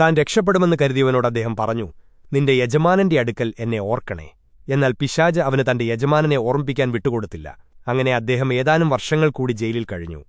താൻ രക്ഷപ്പെടുമെന്ന് കരുതിയവനോട് അദ്ദേഹം പറഞ്ഞു നിന്റെ യജമാനന്റെ അടുക്കൽ എന്നെ ഓർക്കണേ. എന്നാൽ പിശാജ് അവന് തന്റെ യജമാനനെ ഓർമ്മിപ്പിക്കാൻ വിട്ടുകൊടുത്തില്ല. അങ്ങനെ അദ്ദേഹം ഏതാനും വർഷങ്ങൾ കൂടി ജയിലിൽ കഴിഞ്ഞു.